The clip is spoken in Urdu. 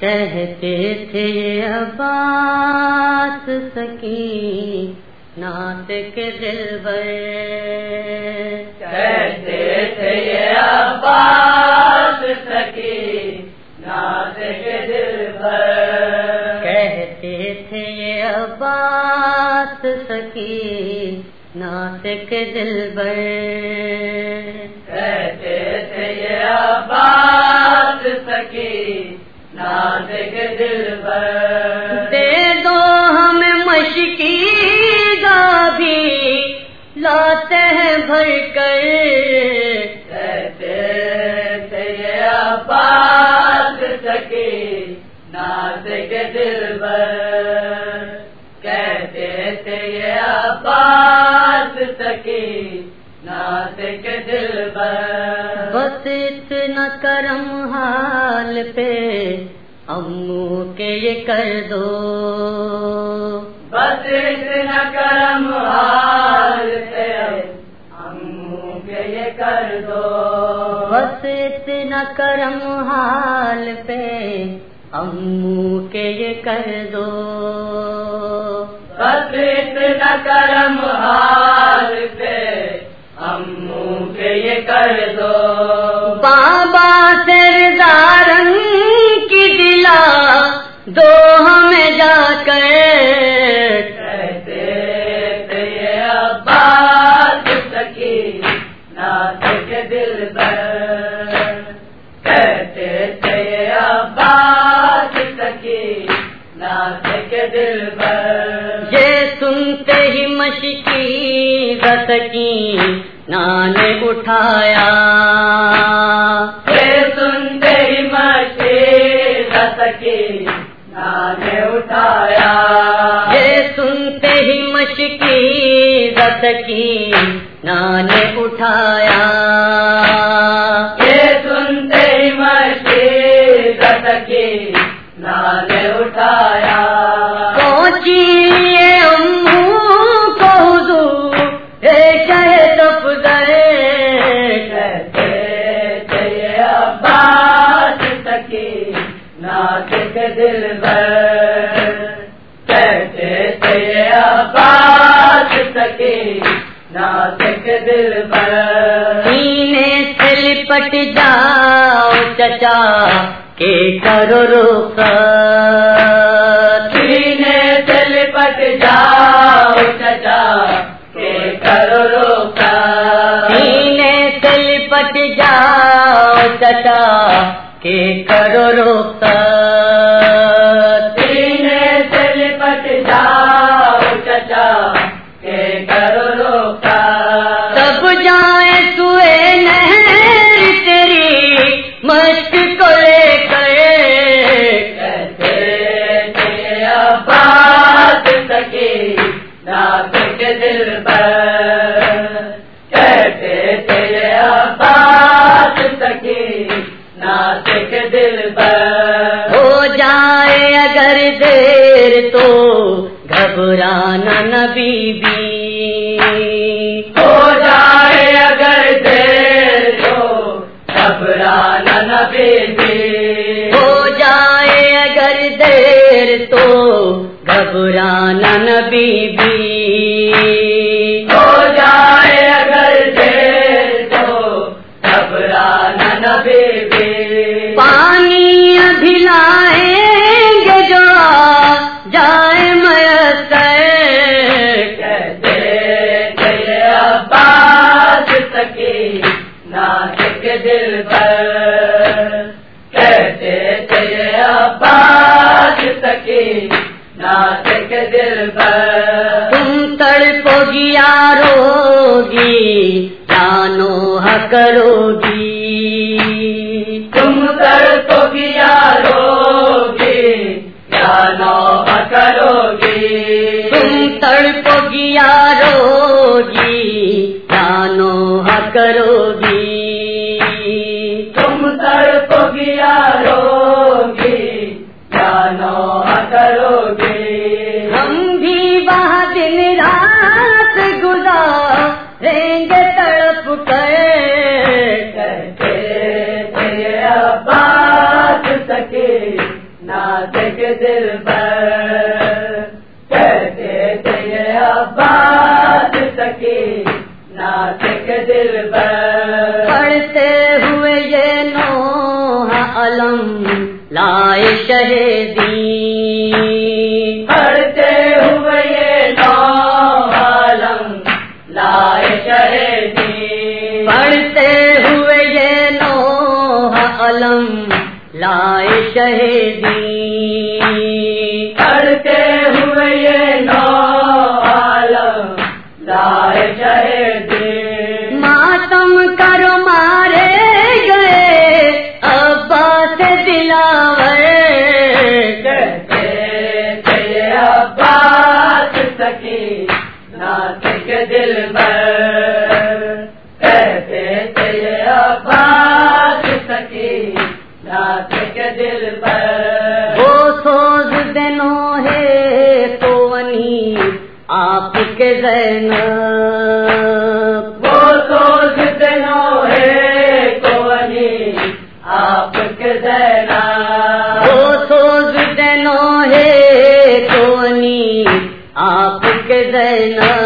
کہتے تھے عباس سکی نات کے دل بر کہتے تھے عباس سکی نات کے دل بر کہتے تھے عباس سکی نات کے دل بر دے دو ہمیں مشکی گا بھی لاتے ہیں بھر کر۔ عباس سکی نات کے دل بر کہتے تھے کے دل بس اتنا کرم حال پہ امو کے یہ کر دو۔ بس اتنا کرم حال سے ہم کے یہ کر دو۔ بس اتنا کرم حال پہ امو کے یہ کر دو۔ بس اتنا کرم حال سے ہم کے یہ کر دو۔ بابا سردارن کی دو ہمیں جا کر۔ کہتے تھے یہ عباس سکی مشکی رت کی نان اٹھایا یہ سنتے مچھی سکی نان اٹھایا پہنچی یہ امو کو افضل کہتے تھے یہ عباس سکی ناچ کے دل بر کے دل بر سینے سے لپٹ جاؤ چچا کے کرو رخ۔ سینے سے لپٹ جاؤ چچا کے کرو روکا سینے سے لپٹ جاؤ چچا کے کرو رخ۔ کے دل پر کہتے تھے عباس سکی نات کے دل پر ہو جائے اگر دیر تو گھبرانا نبی بی ہو جائے اگر دیر تو گھبرانا نہ بیبی۔ ہو جائے اگر دیر تو گھبرانا نبی بی کے دل پر۔ کہتے تھے عباس سکی ناچ کے دل پر۔ تم تڑپو گیا روگی جانو کرو گی تم کر تو گیا روگی یا نو کرو گی تم تڑپو گیا روگی کرو گی ہم بھی وہاں دن رات گزاریں گے تڑپ سکی نازک دل پر۔ کہتے تھے یہ عباس سکی نازک دل پر۔ پڑھتے ہوئے یہ نوح علم لائے شہیدی پڑھتے ہوئے عالم لائے شہیدی پڑھتے ہوئے علم لائے شہیدی دل پر کہتے تھے عباس سکی ناسک دل پر وہ سوز دنوں ہے تو انی آپ کے زینب وہ سوچ دنوں ہے کونی آپ کے دینا وہ سوز دنوں ہے تو انی آپ کے زینب